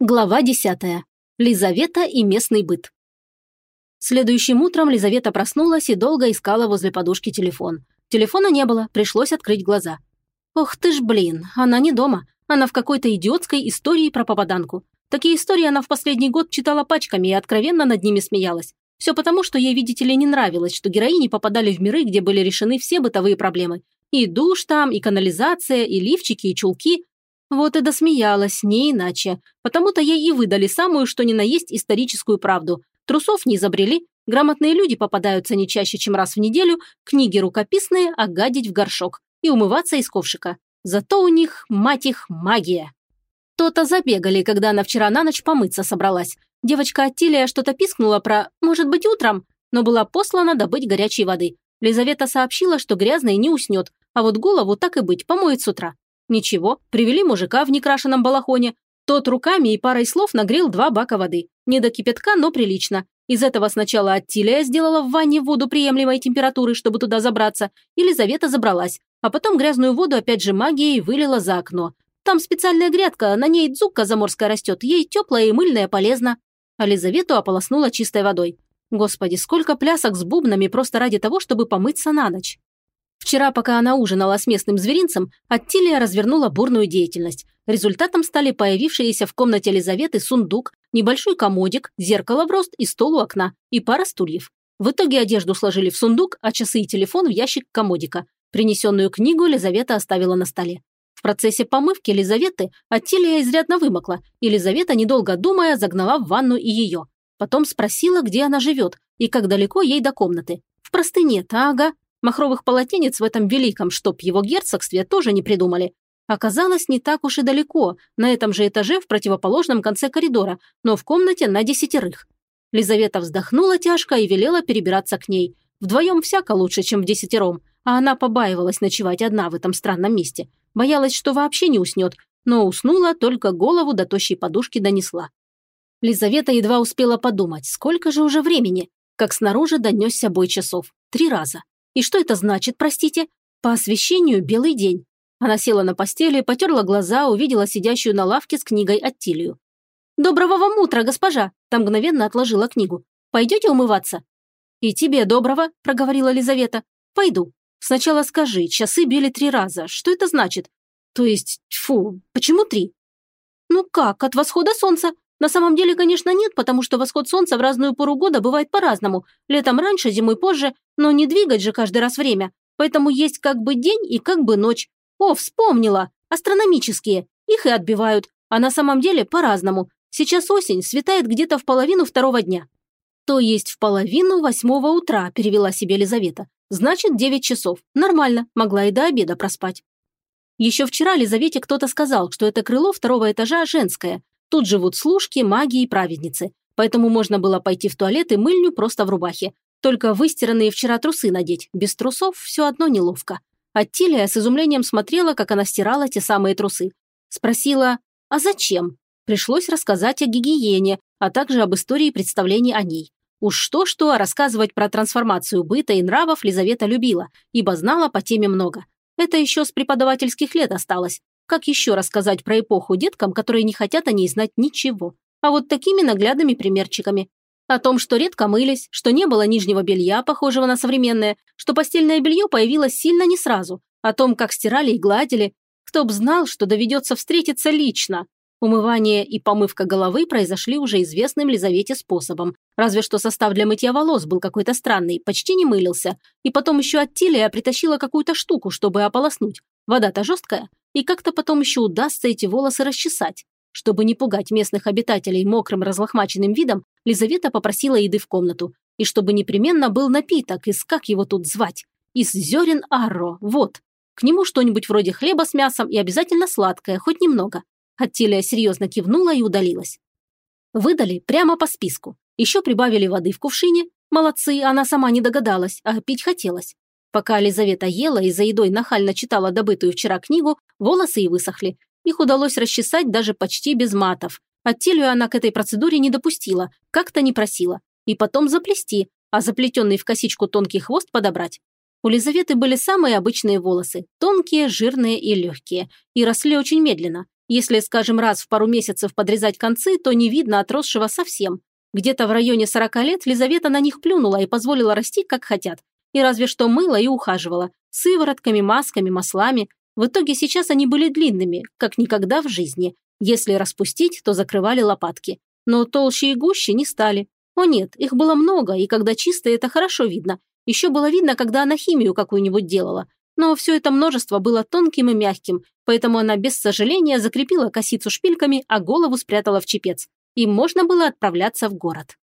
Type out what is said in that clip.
Глава 10. Лизавета и местный быт. Следующим утром Лизавета проснулась и долго искала возле подушки телефон. Телефона не было, пришлось открыть глаза. Ох ты ж блин, она не дома. Она в какой-то идиотской истории про попаданку. Такие истории она в последний год читала пачками и откровенно над ними смеялась. Все потому, что ей, видите ли, не нравилось, что героини попадали в миры, где были решены все бытовые проблемы. И душ там, и канализация, и лифчики, и чулки. Вот и досмеялась, не иначе. Потому-то ей и выдали самую, что ни на есть, историческую правду. Трусов не изобрели, грамотные люди попадаются не чаще, чем раз в неделю, книги рукописные, а гадить в горшок. И умываться из ковшика. Зато у них, мать их, магия. То-то забегали, когда она вчера на ночь помыться собралась. Девочка Аттилия что-то пискнула про «может быть утром», но была послана добыть горячей воды. Лизавета сообщила, что грязной не уснет, а вот голову так и быть, помоет с утра. Ничего, привели мужика в некрашенном балахоне. Тот руками и парой слов нагрел два бака воды. Не до кипятка, но прилично. Из этого сначала Аттилия сделала в ванне воду приемлемой температуры, чтобы туда забраться, и Лизавета забралась, а потом грязную воду опять же магией вылила за окно. Там специальная грядка, на ней дзукка заморская растет, ей теплая и мыльная полезна. А Лизавету ополоснула чистой водой. Господи, сколько плясок с бубнами просто ради того, чтобы помыться на ночь. Вчера, пока она ужинала с местным зверинцем, Аттилия развернула бурную деятельность. Результатом стали появившиеся в комнате Елизаветы сундук, небольшой комодик, зеркало в рост и стол у окна, и пара стульев. В итоге одежду сложили в сундук, а часы и телефон в ящик комодика. Принесенную книгу Лизавета оставила на столе. В процессе помывки Лизаветы Аттилия изрядно вымокла, и Лизавета, недолго думая, загнала в ванну и ее. Потом спросила, где она живет и как далеко ей до комнаты. В простыне, ага, Махровых полотенец в этом великом, чтоб его герцогстве, тоже не придумали. Оказалось, не так уж и далеко, на этом же этаже в противоположном конце коридора, но в комнате на десятерых. Лизавета вздохнула тяжко и велела перебираться к ней. Вдвоем всяко лучше, чем в десятером, а она побаивалась ночевать одна в этом странном месте. Боялась, что вообще не уснет, но уснула, только голову до тощей подушки донесла. Лизавета едва успела подумать, сколько же уже времени, как снаружи донесся бой часов. Три раза. И что это значит, простите? По освещению белый день. Она села на постели, потерла глаза, увидела сидящую на лавке с книгой Аттилию. «Доброго вам утра, госпожа!» Там мгновенно отложила книгу. «Пойдете умываться?» «И тебе доброго», – проговорила Лизавета. «Пойду. Сначала скажи, часы били три раза. Что это значит? То есть, фу, почему три?» «Ну как, от восхода солнца. На самом деле, конечно, нет, потому что восход солнца в разную пору года бывает по-разному. Летом раньше, зимой позже, но не двигать же каждый раз время. Поэтому есть как бы день и как бы ночь. О, вспомнила! Астрономические. Их и отбивают. А на самом деле по-разному. Сейчас осень, светает где-то в половину второго дня. То есть в половину восьмого утра, перевела себе Лизавета. Значит, девять часов. Нормально, могла и до обеда проспать. Еще вчера Лизавете кто-то сказал, что это крыло второго этажа женское, Тут живут служки, маги и праведницы. Поэтому можно было пойти в туалет и мыльню просто в рубахе. Только выстиранные вчера трусы надеть. Без трусов все одно неловко. Аттилия с изумлением смотрела, как она стирала те самые трусы. Спросила, а зачем? Пришлось рассказать о гигиене, а также об истории представлений о ней. Уж что-что, а рассказывать про трансформацию быта и нравов Лизавета любила, ибо знала по теме много. Это еще с преподавательских лет осталось. Как еще рассказать про эпоху деткам, которые не хотят о ней знать ничего? А вот такими наглядными примерчиками. О том, что редко мылись, что не было нижнего белья, похожего на современное, что постельное белье появилось сильно не сразу, о том, как стирали и гладили. Кто б знал, что доведется встретиться лично. Умывание и помывка головы произошли уже известным Лизавете способом. Разве что состав для мытья волос был какой-то странный, почти не мылился. И потом еще от Тилия притащила какую-то штуку, чтобы ополоснуть. Вода-то жесткая. И как-то потом еще удастся эти волосы расчесать. Чтобы не пугать местных обитателей мокрым разлохмаченным видом, Лизавета попросила еды в комнату. И чтобы непременно был напиток из, как его тут звать, из зерен арро, вот. К нему что-нибудь вроде хлеба с мясом и обязательно сладкое, хоть немного. Аттилия серьезно кивнула и удалилась. Выдали прямо по списку. Еще прибавили воды в кувшине. Молодцы, она сама не догадалась, а пить хотелось. Пока Лизавета ела и за едой нахально читала добытую вчера книгу, волосы и высохли. Их удалось расчесать даже почти без матов. Аттилию она к этой процедуре не допустила, как-то не просила. И потом заплести, а заплетенный в косичку тонкий хвост подобрать. У Лизаветы были самые обычные волосы, тонкие, жирные и легкие, и росли очень медленно. Если, скажем, раз в пару месяцев подрезать концы, то не видно отросшего совсем. Где-то в районе 40 лет Лизавета на них плюнула и позволила расти, как хотят. И разве что мыла и ухаживала. Сыворотками, масками, маслами. В итоге сейчас они были длинными, как никогда в жизни. Если распустить, то закрывали лопатки. Но толще и гуще не стали. О нет, их было много, и когда чистые, это хорошо видно. Еще было видно, когда она химию какую-нибудь делала. Но все это множество было тонким и мягким, поэтому она без сожаления закрепила косицу шпильками, а голову спрятала в чепец. И можно было отправляться в город.